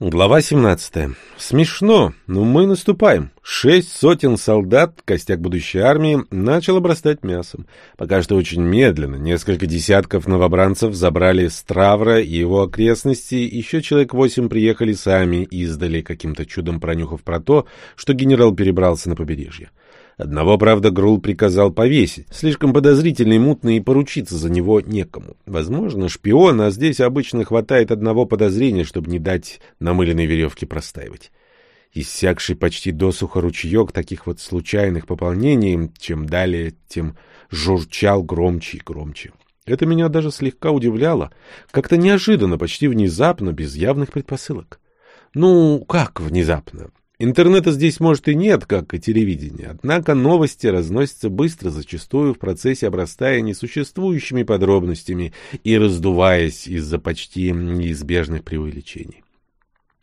Глава 17. Смешно, но мы наступаем. Шесть сотен солдат, костяк будущей армии, начал обрастать мясом. Пока что очень медленно. Несколько десятков новобранцев забрали Стравра и его окрестности. Еще человек восемь приехали сами, издали, каким-то чудом пронюхав про то, что генерал перебрался на побережье. Одного, правда, Грул приказал повесить. Слишком подозрительный мутный, и поручиться за него некому. Возможно, шпион, а здесь обычно хватает одного подозрения, чтобы не дать намыленной веревке простаивать. Иссякший почти досуха ручеек таких вот случайных пополнений, чем далее, тем журчал громче и громче. Это меня даже слегка удивляло. Как-то неожиданно, почти внезапно, без явных предпосылок. Ну, как внезапно? Интернета здесь, может, и нет, как и телевидения, однако новости разносятся быстро, зачастую в процессе обрастая несуществующими подробностями и раздуваясь из-за почти неизбежных преувеличений.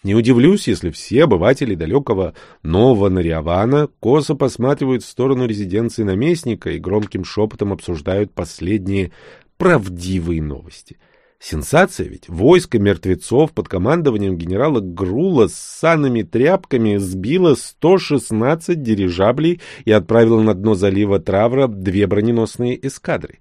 Не удивлюсь, если все обыватели далекого Нового Нариавана косо посматривают в сторону резиденции наместника и громким шепотом обсуждают последние правдивые новости — Сенсация ведь. Войско мертвецов под командованием генерала Грула с санными тряпками сбило 116 дирижаблей и отправило на дно залива Травра две броненосные эскадры.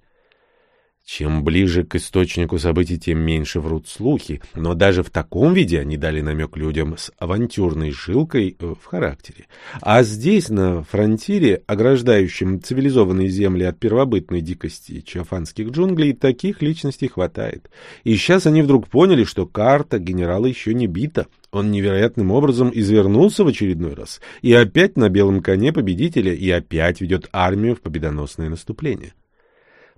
Чем ближе к источнику событий, тем меньше врут слухи, но даже в таком виде они дали намек людям с авантюрной жилкой э, в характере. А здесь, на фронтире, ограждающем цивилизованные земли от первобытной дикости чафанских джунглей, таких личностей хватает. И сейчас они вдруг поняли, что карта генерала еще не бита. Он невероятным образом извернулся в очередной раз, и опять на белом коне победителя, и опять ведет армию в победоносное наступление.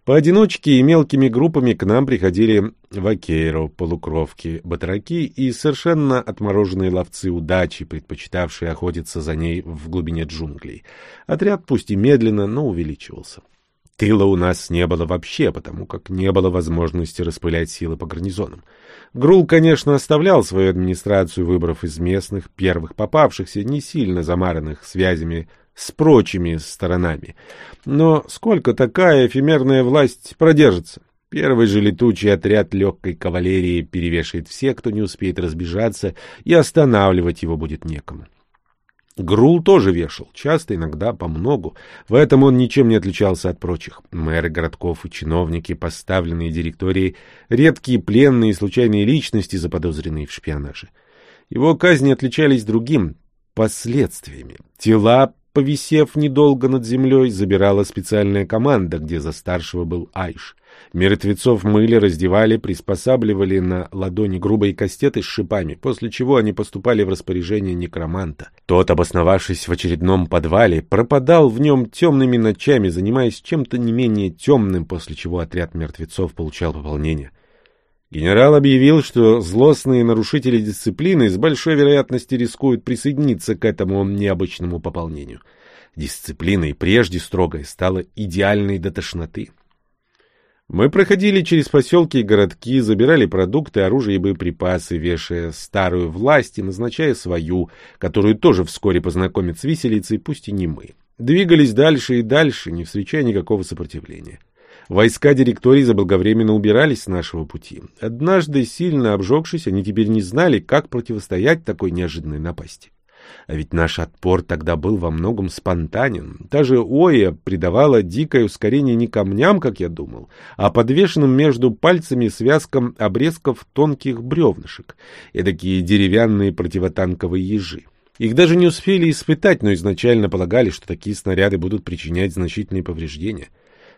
Поодиночке и мелкими группами к нам приходили вакейро, полукровки, батраки и совершенно отмороженные ловцы удачи, предпочитавшие охотиться за ней в глубине джунглей. Отряд пусть и медленно, но увеличивался. Тыла у нас не было вообще, потому как не было возможности распылять силы по гарнизонам. Грул, конечно, оставлял свою администрацию, выбрав из местных, первых попавшихся, не сильно замаранных связями с прочими сторонами. Но сколько такая эфемерная власть продержится? Первый же летучий отряд легкой кавалерии перевешает всех, кто не успеет разбежаться, и останавливать его будет некому. Грул тоже вешал, часто, иногда по многу. В этом он ничем не отличался от прочих. Мэры городков и чиновники, поставленные директорией, редкие пленные и случайные личности, заподозренные в шпионаже. Его казни отличались другим — последствиями. Тела Повисев недолго над землей, забирала специальная команда, где за старшего был Айш. Мертвецов мыли, раздевали, приспосабливали на ладони грубые кастеты с шипами, после чего они поступали в распоряжение некроманта. Тот, обосновавшись в очередном подвале, пропадал в нем темными ночами, занимаясь чем-то не менее темным, после чего отряд мертвецов получал пополнение. Генерал объявил, что злостные нарушители дисциплины с большой вероятностью рискуют присоединиться к этому необычному пополнению. Дисциплина и прежде строгая стала идеальной до тошноты. Мы проходили через поселки и городки, забирали продукты, оружие и боеприпасы, вешая старую власть и назначая свою, которую тоже вскоре познакомят с виселицей, пусть и не мы. Двигались дальше и дальше, не встречая никакого сопротивления. Войска директории заблаговременно убирались с нашего пути. Однажды, сильно обжегшись, они теперь не знали, как противостоять такой неожиданной напасти. А ведь наш отпор тогда был во многом спонтанен. Та же Оя придавала дикое ускорение не камням, как я думал, а подвешенным между пальцами связкам обрезков тонких бревнышек, эдакие деревянные противотанковые ежи. Их даже не успели испытать, но изначально полагали, что такие снаряды будут причинять значительные повреждения.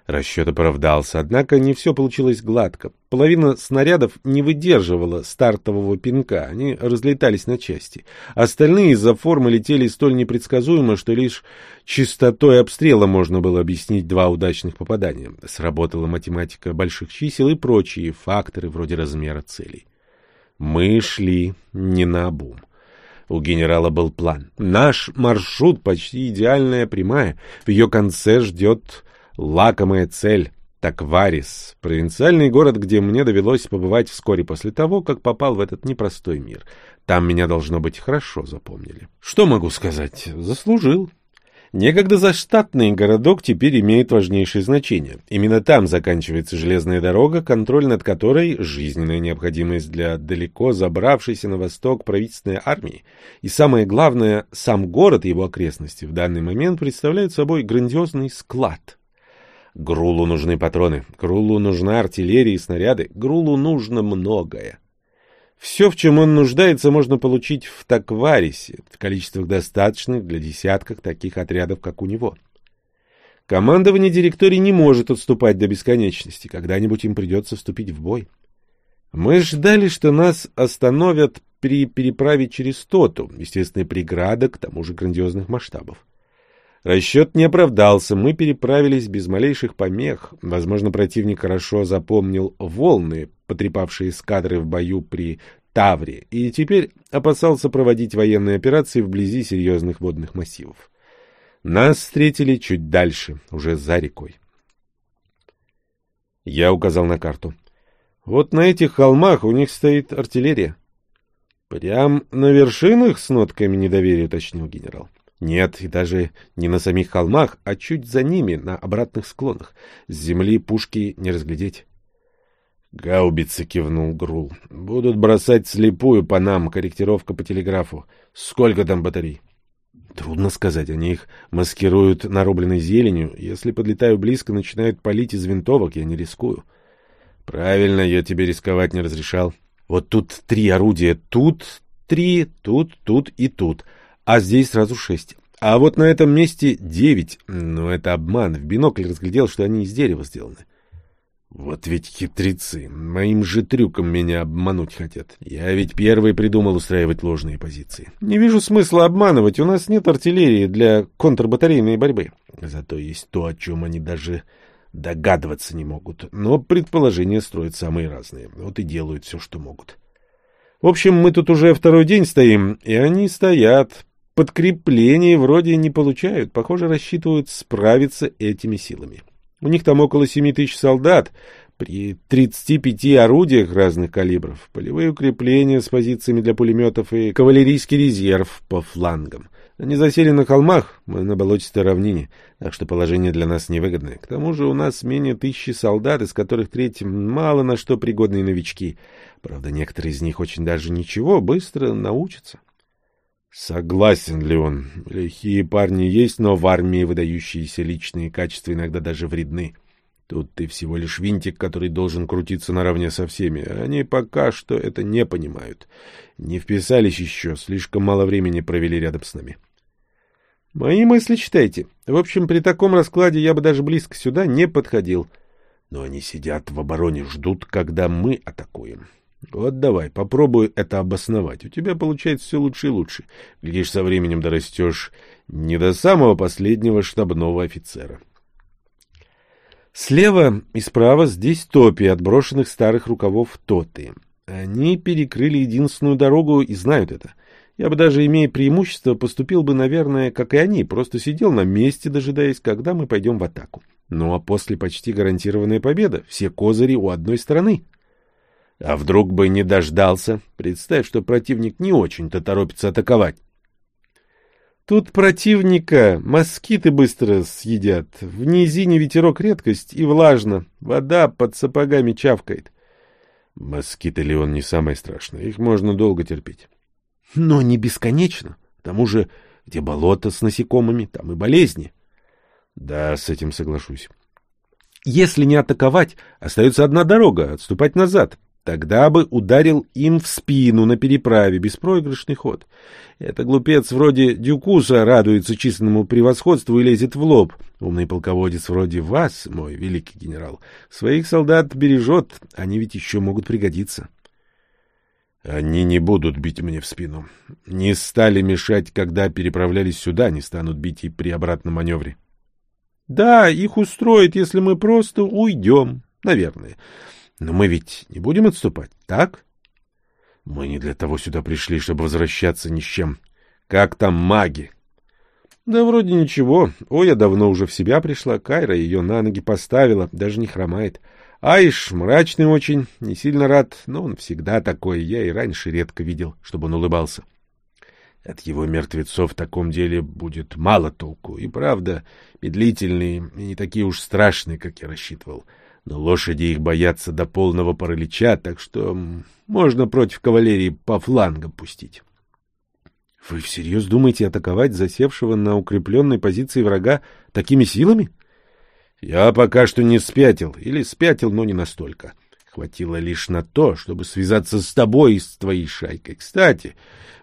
Расчет оправдался, однако не все получилось гладко. Половина снарядов не выдерживала стартового пинка, они разлетались на части. Остальные из-за формы летели столь непредсказуемо, что лишь частотой обстрела можно было объяснить два удачных попадания. Сработала математика больших чисел и прочие факторы вроде размера целей. Мы шли не на обум. У генерала был план. Наш маршрут почти идеальная прямая. В ее конце ждет Лакомая цель — Такварис, провинциальный город, где мне довелось побывать вскоре после того, как попал в этот непростой мир. Там меня, должно быть, хорошо запомнили. Что могу сказать? Заслужил. Некогда заштатный городок теперь имеет важнейшее значение. Именно там заканчивается железная дорога, контроль над которой – жизненная необходимость для далеко забравшейся на восток правительственной армии. И самое главное, сам город и его окрестности в данный момент представляют собой грандиозный склад. Грулу нужны патроны, Грулу нужна артиллерия и снаряды, Грулу нужно многое. Все, в чем он нуждается, можно получить в Такварисе, в количествах достаточных для десятков таких отрядов, как у него. Командование директорий не может отступать до бесконечности, когда-нибудь им придется вступить в бой. Мы ждали, что нас остановят при переправе через Тоту, естественная преграда к тому же грандиозных масштабов. Расчет не оправдался, мы переправились без малейших помех. Возможно, противник хорошо запомнил волны, потрепавшие эскадры в бою при Тавре, и теперь опасался проводить военные операции вблизи серьезных водных массивов. Нас встретили чуть дальше, уже за рекой. Я указал на карту. Вот на этих холмах у них стоит артиллерия. Прям на вершинах с нотками недоверия, уточнил генерал. Нет, и даже не на самих холмах, а чуть за ними, на обратных склонах. С земли пушки не разглядеть. Гаубицы кивнул Грул. Будут бросать слепую по нам, корректировка по телеграфу. Сколько там батарей? Трудно сказать, они их маскируют нарубленной зеленью. Если подлетаю близко, начинают палить из винтовок, я не рискую. Правильно, я тебе рисковать не разрешал. Вот тут три орудия, тут три, тут, тут и тут а здесь сразу шесть. А вот на этом месте девять. Но это обман. В бинокль разглядел, что они из дерева сделаны. Вот ведь хитрецы. Моим же трюком меня обмануть хотят. Я ведь первый придумал устраивать ложные позиции. Не вижу смысла обманывать. У нас нет артиллерии для контрбатарейной борьбы. Зато есть то, о чем они даже догадываться не могут. Но предположения строят самые разные. Вот и делают все, что могут. В общем, мы тут уже второй день стоим, и они стоят, подкреплений вроде не получают, похоже, рассчитывают справиться этими силами. У них там около семи тысяч солдат, при 35 орудиях разных калибров, полевые укрепления с позициями для пулеметов и кавалерийский резерв по флангам. Они засели на холмах, мы на болотистой равнине, так что положение для нас невыгодное. К тому же у нас менее тысячи солдат, из которых треть мало на что пригодные новички. Правда, некоторые из них очень даже ничего, быстро научатся. Согласен ли он? Лихие парни есть, но в армии выдающиеся личные качества иногда даже вредны. Тут ты всего лишь винтик, который должен крутиться наравне со всеми. Они пока что это не понимают. Не вписались еще, слишком мало времени провели рядом с нами. Мои мысли читайте. В общем, при таком раскладе я бы даже близко сюда не подходил. Но они сидят в обороне, ждут, когда мы атакуем. Вот давай, попробуй это обосновать. У тебя получается все лучше и лучше. Глядишь, со временем дорастешь не до самого последнего штабного офицера. Слева и справа здесь топи отброшенных старых рукавов тоты. Они перекрыли единственную дорогу и знают это. Я бы даже, имея преимущество, поступил бы, наверное, как и они, просто сидел на месте, дожидаясь, когда мы пойдем в атаку. Ну а после почти гарантированная победа. Все козыри у одной стороны. А вдруг бы не дождался? Представь, что противник не очень-то торопится атаковать. Тут противника москиты быстро съедят. В низине ветерок редкость и влажно. Вода под сапогами чавкает. Москиты ли он не самое страшное. Их можно долго терпеть. Но не бесконечно. К тому же, где болото с насекомыми, там и болезни. Да, с этим соглашусь. Если не атаковать, остается одна дорога — отступать назад. Тогда бы ударил им в спину на переправе, беспроигрышный ход. Это глупец вроде Дюкуса радуется численному превосходству и лезет в лоб. Умный полководец вроде вас, мой великий генерал, своих солдат бережет, они ведь еще могут пригодиться. Они не будут бить мне в спину. Не стали мешать, когда переправлялись сюда, не станут бить и при обратном маневре. Да, их устроит, если мы просто уйдем, наверное. Но мы ведь не будем отступать, так? Мы не для того сюда пришли, чтобы возвращаться ни с чем. Как там маги? Да вроде ничего. Оя давно уже в себя пришла, Кайра ее на ноги поставила, даже не хромает. Айш мрачный очень, не сильно рад, но он всегда такой, я и раньше редко видел, чтобы он улыбался. От его мертвецов в таком деле будет мало толку. И правда, медлительные и не такие уж страшные, как я рассчитывал. Но лошади их боятся до полного паралича, так что можно против кавалерии по флангам пустить. — Вы всерьез думаете атаковать засевшего на укрепленной позиции врага такими силами? — Я пока что не спятил, или спятил, но не настолько. Хватило лишь на то, чтобы связаться с тобой и с твоей шайкой. Кстати,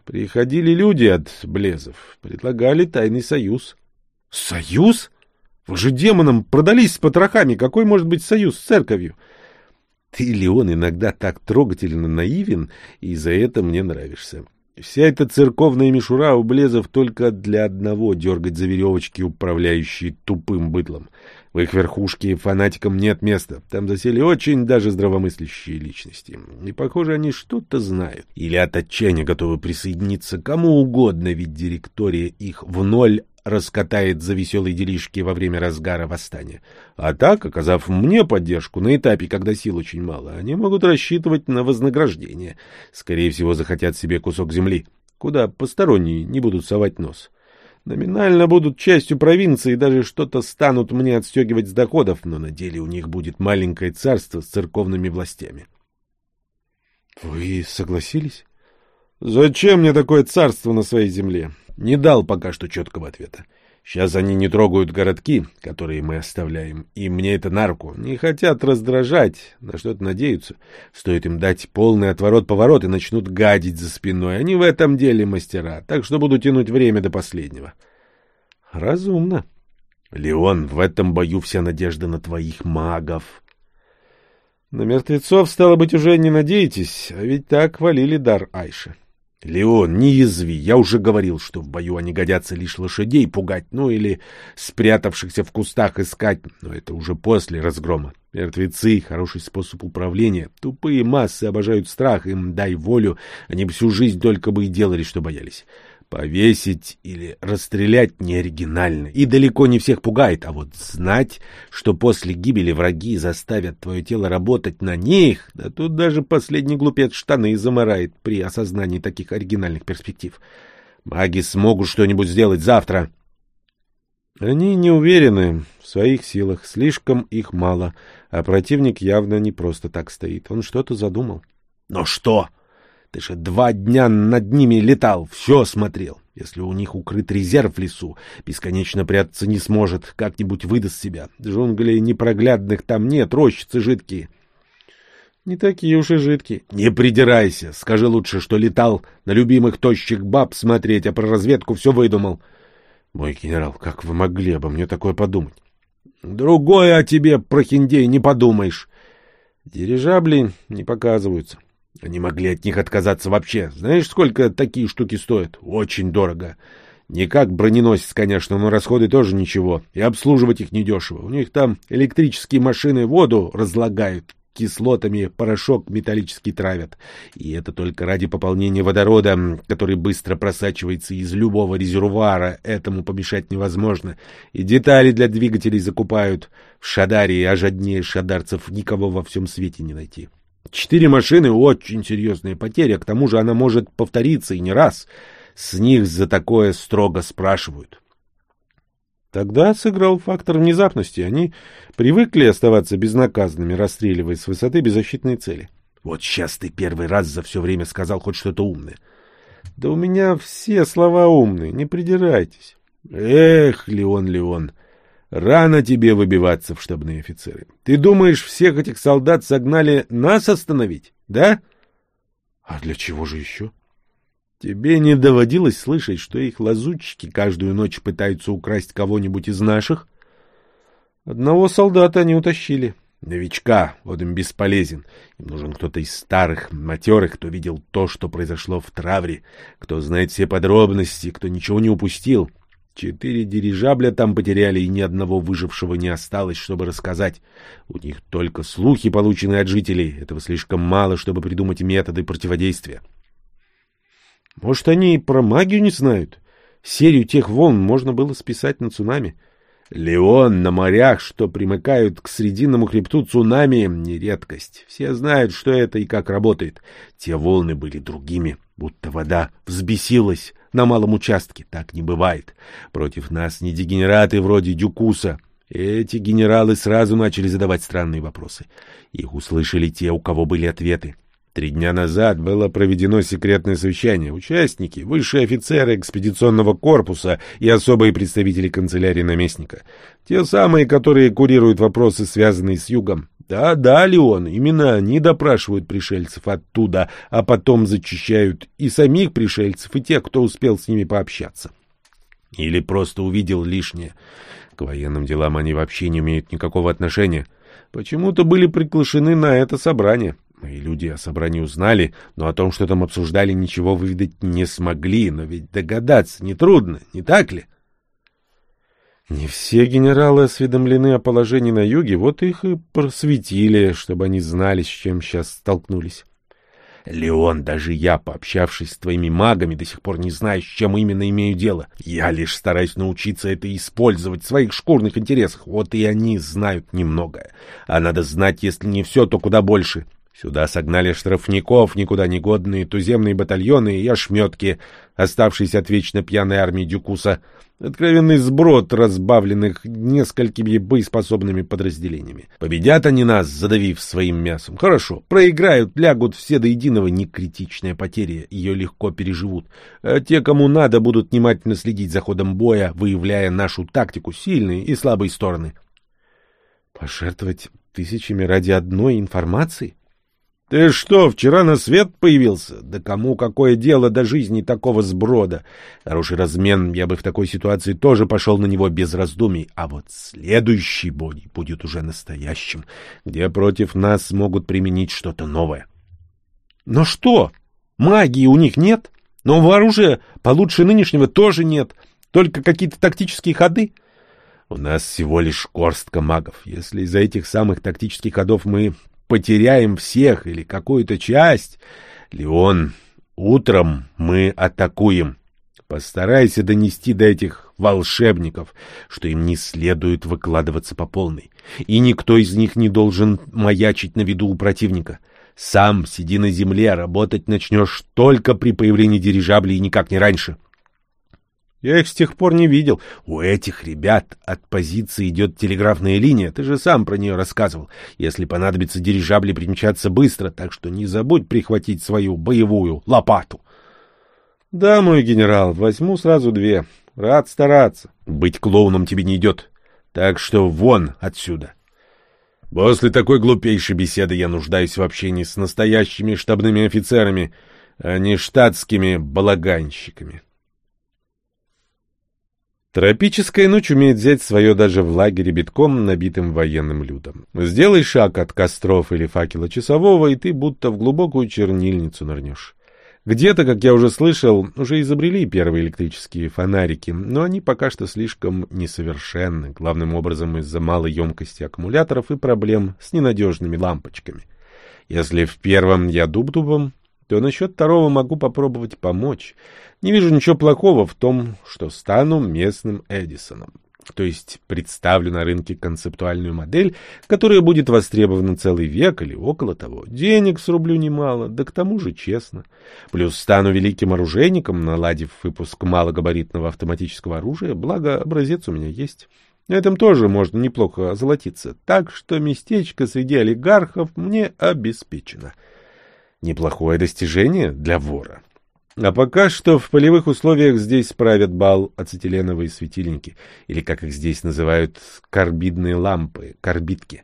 приходили люди от Блезов, предлагали тайный союз. — Союз? Вы же демонам продались с потрохами. Какой может быть союз с церковью? Ты, Леон, иногда так трогательно наивен, и за это мне нравишься. Вся эта церковная мишура у Блезов только для одного дергать за веревочки, управляющие тупым быдлом. В их верхушке фанатикам нет места. Там засели очень даже здравомыслящие личности. И, похоже, они что-то знают. Или от отчаяния готовы присоединиться кому угодно, ведь директория их в ноль раскатает за веселые делишки во время разгара восстания. А так, оказав мне поддержку на этапе, когда сил очень мало, они могут рассчитывать на вознаграждение. Скорее всего, захотят себе кусок земли, куда посторонние не будут совать нос. Номинально будут частью провинции и даже что-то станут мне отстегивать с доходов, но на деле у них будет маленькое царство с церковными властями. — Вы согласились? — Зачем мне такое царство на своей земле? Не дал пока что четкого ответа. Сейчас они не трогают городки, которые мы оставляем, и мне это на руку. Не хотят раздражать, на что-то надеются. Стоит им дать полный отворот-поворот и начнут гадить за спиной. Они в этом деле мастера, так что буду тянуть время до последнего. Разумно. Леон, в этом бою вся надежда на твоих магов. На мертвецов, стало быть, уже не надеетесь, а ведь так валили дар Айши. Леон, не язви, я уже говорил, что в бою они годятся лишь лошадей пугать, ну или спрятавшихся в кустах искать, но это уже после разгрома. Мертвецы — хороший способ управления. Тупые массы обожают страх, им дай волю, они всю жизнь только бы и делали, что боялись. Повесить или расстрелять не оригинально и далеко не всех пугает, а вот знать, что после гибели враги заставят твое тело работать на них, да тут даже последний глупец штаны заморает при осознании таких оригинальных перспектив. Маги смогут что-нибудь сделать завтра. Они не уверены в своих силах, слишком их мало, а противник явно не просто так стоит, он что-то задумал. Но что? Ты же два дня над ними летал, все смотрел. Если у них укрыт резерв в лесу, бесконечно прятаться не сможет, как-нибудь выдаст себя. Джунглей непроглядных там нет, рощицы жидкие. Не такие уж и жидкие. Не придирайся, скажи лучше, что летал на любимых тощих баб смотреть, а про разведку все выдумал. Мой генерал, как вы могли обо мне такое подумать? Другое о тебе, прохиндей, не подумаешь. Дирижабли не показываются. Они могли от них отказаться вообще. Знаешь, сколько такие штуки стоят? Очень дорого. Не как броненосец, конечно, но расходы тоже ничего. И обслуживать их недешево. У них там электрические машины воду разлагают, кислотами порошок металлический травят. И это только ради пополнения водорода, который быстро просачивается из любого резервуара. Этому помешать невозможно. И детали для двигателей закупают. В Шадаре аж одни шадарцев никого во всем свете не найти. Четыре машины — очень серьезная потеря, к тому же она может повториться и не раз. С них за такое строго спрашивают. Тогда сыграл фактор внезапности. Они привыкли оставаться безнаказанными, расстреливая с высоты беззащитные цели. Вот сейчас ты первый раз за все время сказал хоть что-то умное. Да у меня все слова умные, не придирайтесь. Эх, Леон, Леон, Рано тебе выбиваться в штабные офицеры. Ты думаешь, всех этих солдат согнали нас остановить, да? А для чего же еще? Тебе не доводилось слышать, что их лазутчики каждую ночь пытаются украсть кого-нибудь из наших? Одного солдата они утащили. Новичка, вот им бесполезен. Им нужен кто-то из старых, матерых, кто видел то, что произошло в Травре, кто знает все подробности, кто ничего не упустил. Четыре дирижабля там потеряли, и ни одного выжившего не осталось, чтобы рассказать. У них только слухи, полученные от жителей. Этого слишком мало, чтобы придумать методы противодействия. Может, они и про магию не знают? Серию тех волн можно было списать на цунами. Леон на морях, что примыкают к срединному хребту цунами, не редкость. Все знают, что это и как работает. Те волны были другими, будто вода взбесилась на малом участке. Так не бывает. Против нас не дегенераты вроде Дюкуса. Эти генералы сразу начали задавать странные вопросы. Их услышали те, у кого были ответы. Три дня назад было проведено секретное совещание. Участники, высшие офицеры экспедиционного корпуса и особые представители канцелярии наместника. Те самые, которые курируют вопросы, связанные с югом. Да, да, Леон, именно они допрашивают пришельцев оттуда, а потом зачищают и самих пришельцев, и тех, кто успел с ними пообщаться. Или просто увидел лишнее. К военным делам они вообще не имеют никакого отношения. Почему-то были приглашены на это собрание. Мои люди о собрании узнали, но о том, что там обсуждали, ничего выведать не смогли. Но ведь догадаться нетрудно, не так ли? Не все генералы осведомлены о положении на юге, вот их и просветили, чтобы они знали, с чем сейчас столкнулись. Леон, даже я, пообщавшись с твоими магами, до сих пор не знаю, с чем именно имею дело. Я лишь стараюсь научиться это использовать в своих шкурных интересах. Вот и они знают немногое. А надо знать, если не все, то куда больше. Сюда согнали штрафников, никуда не годные, туземные батальоны и ошметки, оставшиеся от вечно пьяной армии Дюкуса. Откровенный сброд, разбавленных несколькими боеспособными подразделениями. Победят они нас, задавив своим мясом. Хорошо, проиграют, лягут все до единого, не критичная потеря, ее легко переживут. А те, кому надо, будут внимательно следить за ходом боя, выявляя нашу тактику, сильные и слабые стороны. Пожертвовать тысячами ради одной информации? Ты что, вчера на свет появился? Да кому какое дело до жизни такого сброда? Хороший размен, я бы в такой ситуации тоже пошел на него без раздумий. А вот следующий бой будет уже настоящим, где против нас могут применить что-то новое. Но что? Магии у них нет? Нового оружия получше нынешнего тоже нет. Только какие-то тактические ходы? У нас всего лишь горстка магов. Если из-за этих самых тактических ходов мы потеряем всех или какую-то часть. Леон, утром мы атакуем. Постарайся донести до этих волшебников, что им не следует выкладываться по полной. И никто из них не должен маячить на виду у противника. Сам сиди на земле, работать начнешь только при появлении дирижаблей и никак не раньше. Я их с тех пор не видел. У этих ребят от позиции идет телеграфная линия. Ты же сам про нее рассказывал. Если понадобится дирижабли примчаться быстро, так что не забудь прихватить свою боевую лопату. Да, мой генерал, возьму сразу две. Рад стараться. Быть клоуном тебе не идет. Так что вон отсюда. После такой глупейшей беседы я нуждаюсь в общении с настоящими штабными офицерами, а не штатскими балаганщиками. Тропическая ночь умеет взять свое даже в лагере битком, набитым военным людом. Сделай шаг от костров или факела часового, и ты будто в глубокую чернильницу нырнешь. Где-то, как я уже слышал, уже изобрели первые электрические фонарики, но они пока что слишком несовершенны, главным образом из-за малой емкости аккумуляторов и проблем с ненадежными лампочками. Если в первом я дуб-дубом, то насчет второго могу попробовать помочь. Не вижу ничего плохого в том, что стану местным Эдисоном. То есть представлю на рынке концептуальную модель, которая будет востребована целый век или около того. Денег срублю немало, да к тому же честно. Плюс стану великим оружейником, наладив выпуск малогабаритного автоматического оружия, благо образец у меня есть. На этом тоже можно неплохо озолотиться, так что местечко среди олигархов мне обеспечено. Неплохое достижение для вора. А пока что в полевых условиях здесь правят бал ацетиленовые светильники, или, как их здесь называют, карбидные лампы, карбидки.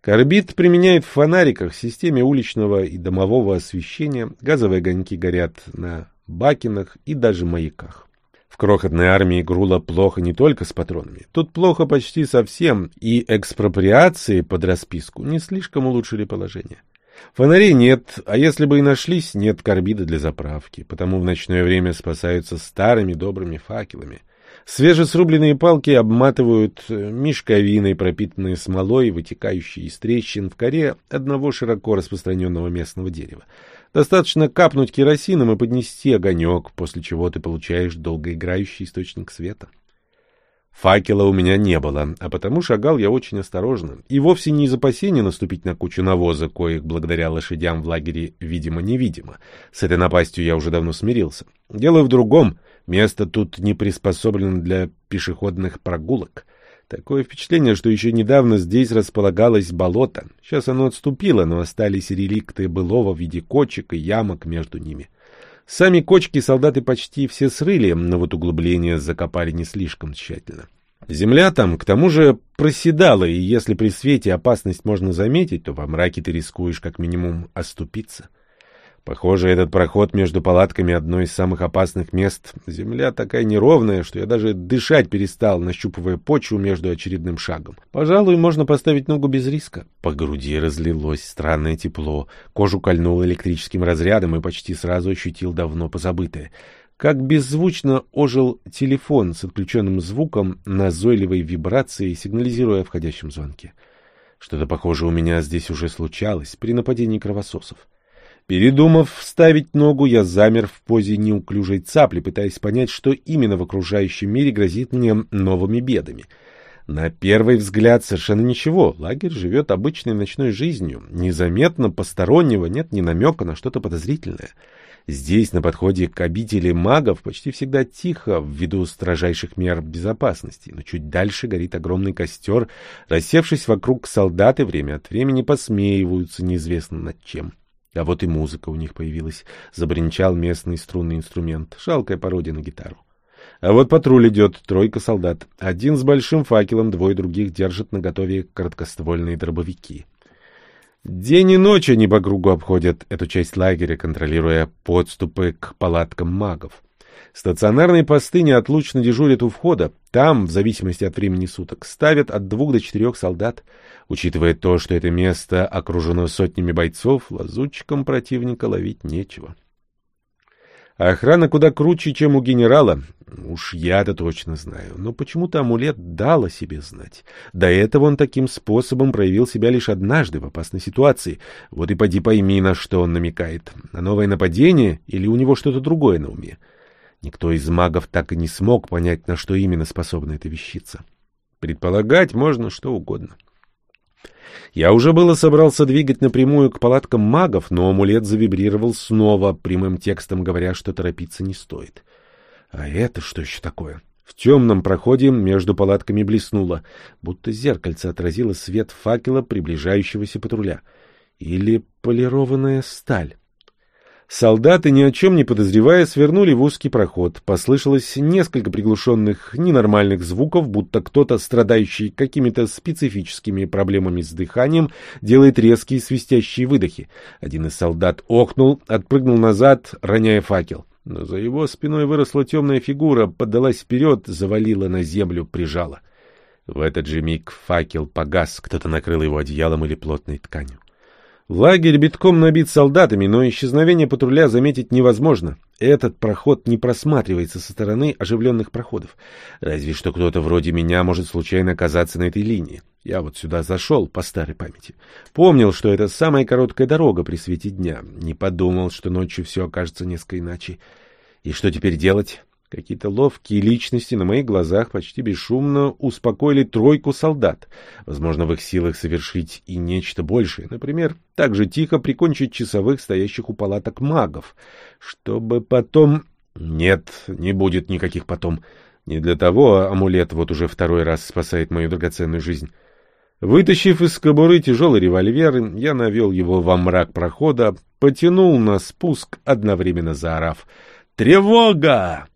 Карбид применяет в фонариках, в системе уличного и домового освещения, газовые огоньки горят на бакинах и даже маяках. В крохотной армии Грула плохо не только с патронами. Тут плохо почти совсем, и экспроприации под расписку не слишком улучшили положение. Фонарей нет, а если бы и нашлись, нет карбида для заправки, потому в ночное время спасаются старыми добрыми факелами. Свежесрубленные палки обматывают э, мешковиной, пропитанной смолой, вытекающей из трещин в коре одного широко распространенного местного дерева. Достаточно капнуть керосином и поднести огонек, после чего ты получаешь долгоиграющий источник света. Факела у меня не было, а потому шагал я очень осторожно. И вовсе не из опасения наступить на кучу навоза, коих благодаря лошадям в лагере видимо-невидимо. С этой напастью я уже давно смирился. Дело в другом. Место тут не приспособлено для пешеходных прогулок. Такое впечатление, что еще недавно здесь располагалось болото. Сейчас оно отступило, но остались реликты былого в виде кочек и ямок между ними. Сами кочки солдаты почти все срыли, но вот углубления закопали не слишком тщательно. Земля там, к тому же, проседала, и если при свете опасность можно заметить, то во мраке ты рискуешь как минимум оступиться. Похоже, этот проход между палатками — одно из самых опасных мест. Земля такая неровная, что я даже дышать перестал, нащупывая почву между очередным шагом. Пожалуй, можно поставить ногу без риска. По груди разлилось странное тепло, кожу кольнуло электрическим разрядом и почти сразу ощутил давно позабытое. Как беззвучно ожил телефон с отключенным звуком, назойливой вибрацией, сигнализируя о входящем звонке. Что-то похожее у меня здесь уже случалось при нападении кровососов. Передумав вставить ногу, я замер в позе неуклюжей цапли, пытаясь понять, что именно в окружающем мире грозит мне новыми бедами. На первый взгляд совершенно ничего. Лагерь живет обычной ночной жизнью. Незаметно постороннего нет ни намека на что-то подозрительное. Здесь, на подходе к обители магов, почти всегда тихо, ввиду строжайших мер безопасности, но чуть дальше горит огромный костер, рассевшись вокруг солдаты время от времени посмеиваются неизвестно над чем. А вот и музыка у них появилась. Забринчал местный струнный инструмент. Жалкая пародия на гитару. А вот патруль идет, тройка солдат. Один с большим факелом, двое других держат наготове короткоствольные дробовики. День и ночь они по кругу обходят эту часть лагеря, контролируя подступы к палаткам магов. Стационарные посты неотлучно дежурят у входа. Там, в зависимости от времени суток, ставят от двух до четырех солдат. Учитывая то, что это место окружено сотнями бойцов, лазутчикам противника ловить нечего. Охрана куда круче, чем у генерала. Уж я-то точно знаю. Но почему-то амулет дал о себе знать. До этого он таким способом проявил себя лишь однажды в опасной ситуации. Вот и поди пойми, на что он намекает. На новое нападение или у него что-то другое на уме? Никто из магов так и не смог понять, на что именно способна эта вещица. Предполагать можно что угодно. Я уже было собрался двигать напрямую к палаткам магов, но амулет завибрировал снова, прямым текстом говоря, что торопиться не стоит. А это что еще такое? В темном проходе между палатками блеснуло, будто зеркальце отразило свет факела приближающегося патруля. Или полированная сталь. Солдаты, ни о чем не подозревая, свернули в узкий проход. Послышалось несколько приглушенных, ненормальных звуков, будто кто-то, страдающий какими-то специфическими проблемами с дыханием, делает резкие свистящие выдохи. Один из солдат охнул, отпрыгнул назад, роняя факел. Но за его спиной выросла темная фигура, поддалась вперед, завалила на землю, прижала. В этот же миг факел погас, кто-то накрыл его одеялом или плотной тканью. Лагерь битком набит солдатами, но исчезновение патруля заметить невозможно. Этот проход не просматривается со стороны оживленных проходов. Разве что кто-то вроде меня может случайно оказаться на этой линии. Я вот сюда зашел по старой памяти. Помнил, что это самая короткая дорога при свете дня. Не подумал, что ночью все окажется несколько иначе. И что теперь делать? Какие-то ловкие личности на моих глазах почти бесшумно успокоили тройку солдат. Возможно, в их силах совершить и нечто большее. Например, так же тихо прикончить часовых, стоящих у палаток магов. Чтобы потом... Нет, не будет никаких потом. Не для того амулет вот уже второй раз спасает мою драгоценную жизнь. Вытащив из кобуры тяжелый револьвер, я навел его во мрак прохода, потянул на спуск, одновременно заорав «Тревога!»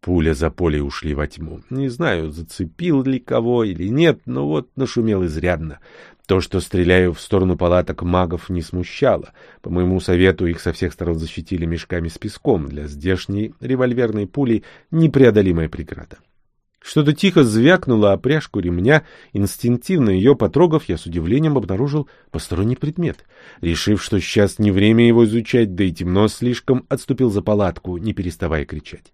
Пуля за полей ушли во тьму. Не знаю, зацепил ли кого или нет, но вот нашумел изрядно. То, что стреляю в сторону палаток магов, не смущало. По моему совету, их со всех сторон защитили мешками с песком. Для здешней револьверной пули непреодолимая преграда. Что-то тихо звякнуло о пряжку ремня. Инстинктивно ее потрогав, я с удивлением обнаружил посторонний предмет. Решив, что сейчас не время его изучать, да и темно слишком, отступил за палатку, не переставая кричать.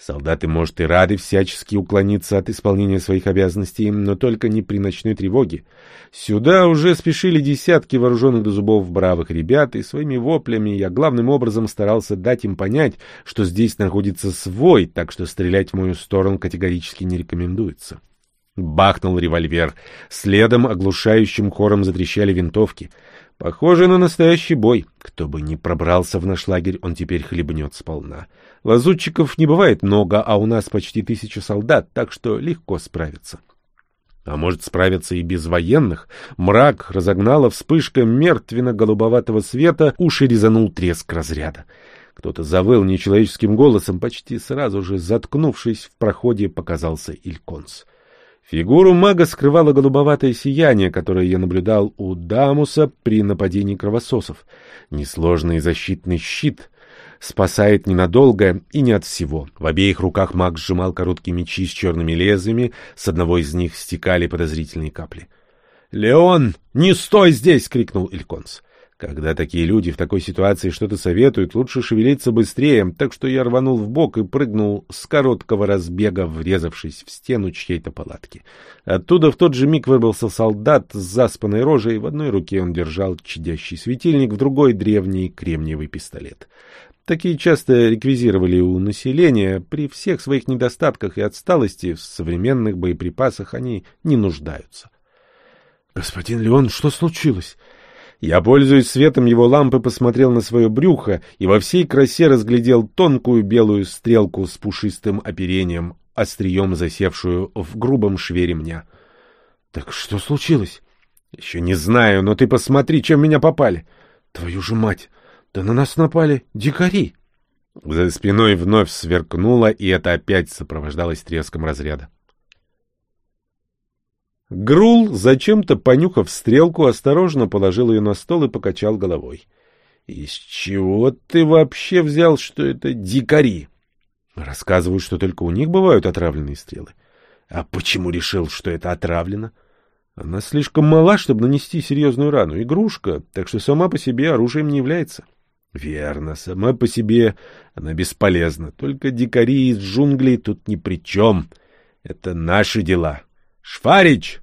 Солдаты, может, и рады всячески уклониться от исполнения своих обязанностей, но только не при ночной тревоге. Сюда уже спешили десятки вооруженных до зубов бравых ребят, и своими воплями я главным образом старался дать им понять, что здесь находится свой, так что стрелять в мою сторону категорически не рекомендуется. Бахнул револьвер. Следом оглушающим хором затрещали винтовки. Похоже на настоящий бой. Кто бы ни пробрался в наш лагерь, он теперь хлебнет сполна. Лазутчиков не бывает много, а у нас почти тысяча солдат, так что легко справиться. А может справиться и без военных? Мрак разогнала вспышка мертвенно-голубоватого света, уши резанул треск разряда. Кто-то завыл нечеловеческим голосом, почти сразу же заткнувшись в проходе, показался Ильконс. Фигуру мага скрывало голубоватое сияние, которое я наблюдал у Дамуса при нападении кровососов. Несложный защитный щит спасает ненадолго и не от всего. В обеих руках маг сжимал короткие мечи с черными лезвиями, с одного из них стекали подозрительные капли. «Леон, не стой здесь!» — крикнул Ильконс. Когда такие люди в такой ситуации что-то советуют, лучше шевелиться быстрее, так что я рванул в бок и прыгнул с короткого разбега, врезавшись в стену чьей-то палатки. Оттуда в тот же миг вырвался солдат с заспанной рожей, в одной руке он держал чадящий светильник, в другой — древний кремниевый пистолет. Такие часто реквизировали у населения, при всех своих недостатках и отсталости в современных боеприпасах они не нуждаются. — Господин Леон, что случилось? — я, пользуясь светом его лампы, посмотрел на свое брюхо и во всей красе разглядел тонкую белую стрелку с пушистым оперением, острием засевшую в грубом шве ремня. — Так что случилось? — Еще не знаю, но ты посмотри, чем меня попали. — Твою же мать! Да на нас напали дикари! За спиной вновь сверкнуло, и это опять сопровождалось треском разряда. Грул, зачем-то понюхав стрелку, осторожно положил ее на стол и покачал головой. — Из чего ты вообще взял, что это дикари? — Рассказывают, что только у них бывают отравленные стрелы. — А почему решил, что это отравлено? — Она слишком мала, чтобы нанести серьезную рану. Игрушка, так что сама по себе оружием не является. — Верно, сама по себе она бесполезна. Только дикари из джунглей тут ни при чем. Это наши дела. — Шварич!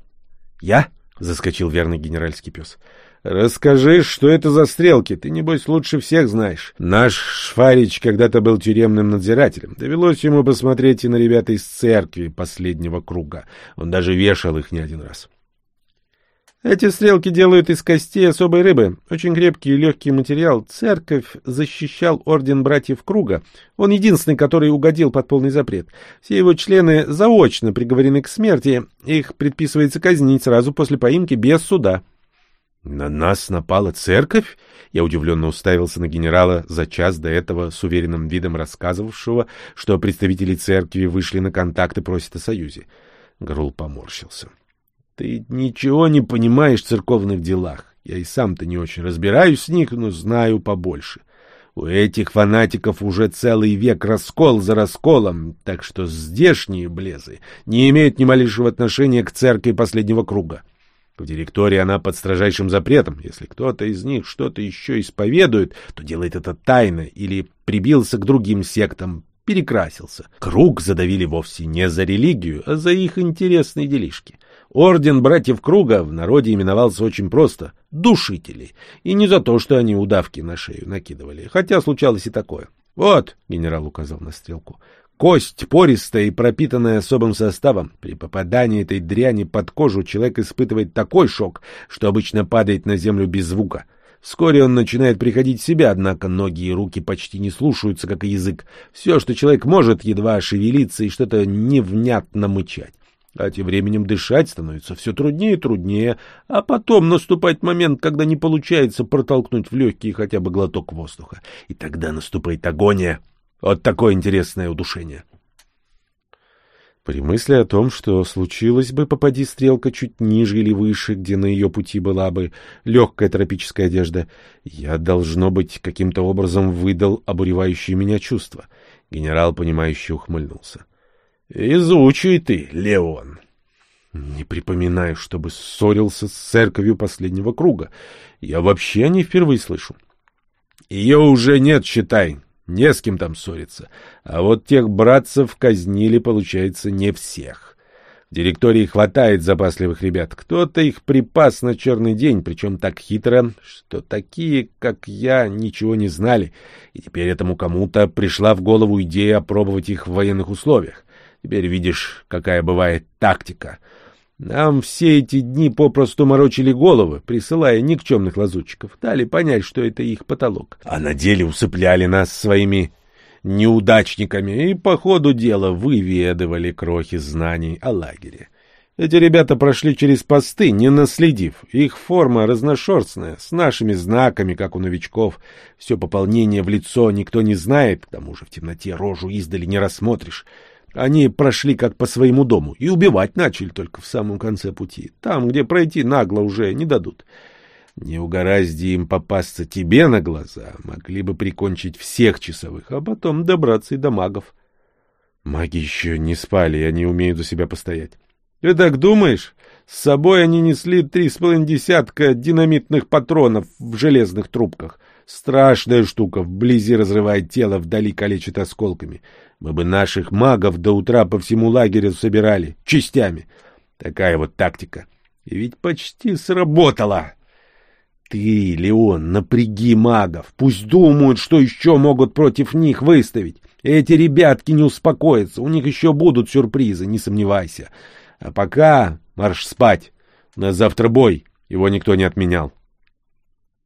Я? Заскочил верный генеральский пес. Расскажи, что это за стрелки? Ты, небось, лучше всех знаешь. Наш Шварич когда-то был тюремным надзирателем. Довелось ему посмотреть и на ребят из церкви последнего круга. Он даже вешал их не один раз. Эти стрелки делают из костей особой рыбы. Очень крепкий и легкий материал. Церковь защищал орден братьев Круга. Он единственный, который угодил под полный запрет. Все его члены заочно приговорены к смерти. Их предписывается казнить сразу после поимки без суда. На нас напала церковь? Я удивленно уставился на генерала за час до этого с уверенным видом рассказывавшего, что представители церкви вышли на контакт и просят о союзе. Грул поморщился. Ты ничего не понимаешь в церковных делах. Я и сам-то не очень разбираюсь в них, но знаю побольше. У этих фанатиков уже целый век раскол за расколом, так что здешние блезы не имеют ни малейшего отношения к церкви последнего круга. В директории она под строжайшим запретом. Если кто-то из них что-то еще исповедует, то делает это тайно или прибился к другим сектам, перекрасился. Круг задавили вовсе не за религию, а за их интересные делишки. Орден братьев Круга в народе именовался очень просто — душители, и не за то, что они удавки на шею накидывали, хотя случалось и такое. «Вот», — генерал указал на стрелку, — «кость пористая и пропитанная особым составом. При попадании этой дряни под кожу человек испытывает такой шок, что обычно падает на землю без звука». Вскоре он начинает приходить в себя, однако ноги и руки почти не слушаются, как и язык. Все, что человек может, едва шевелиться и что-то невнятно мычать. А тем временем дышать становится все труднее и труднее, а потом наступает момент, когда не получается протолкнуть в легкие хотя бы глоток воздуха. И тогда наступает агония. Вот такое интересное удушение. При мысли о том, что случилось бы, попади стрелка чуть ниже или выше, где на ее пути была бы легкая тропическая одежда, я, должно быть, каким-то образом выдал обуревающее меня чувство. Генерал, понимающе ухмыльнулся. — Изучай ты, Леон. Не припоминаю, чтобы ссорился с церковью последнего круга. Я вообще не впервые слышу. Ее уже нет, считай. Не с кем там ссориться. А вот тех братцев казнили, получается, не всех. В директории хватает запасливых ребят. Кто-то их припас на черный день, причем так хитро, что такие, как я, ничего не знали. И теперь этому кому-то пришла в голову идея опробовать их в военных условиях. Теперь видишь, какая бывает тактика. Нам все эти дни попросту морочили головы, присылая никчемных лазутчиков, дали понять, что это их потолок. А на деле усыпляли нас своими неудачниками и по ходу дела выведывали крохи знаний о лагере. Эти ребята прошли через посты, не наследив. Их форма разношерстная, с нашими знаками, как у новичков. Все пополнение в лицо никто не знает, к тому же в темноте рожу издали не рассмотришь. Они прошли как по своему дому и убивать начали только в самом конце пути. Там, где пройти нагло уже не дадут. Не угоразди им попасться тебе на глаза, могли бы прикончить всех часовых, а потом добраться и до магов. Маги еще не спали, и они умеют за себя постоять. Ты так думаешь? С собой они несли три с половиной десятка динамитных патронов в железных трубках. Страшная штука, вблизи разрывает тело, вдали калечит осколками. Мы бы наших магов до утра по всему лагерю собирали, частями. Такая вот тактика. И ведь почти сработала. Ты, Леон, напряги магов. Пусть думают, что еще могут против них выставить. Эти ребятки не успокоятся. У них еще будут сюрпризы, не сомневайся. А пока марш спать. У нас завтра бой. Его никто не отменял.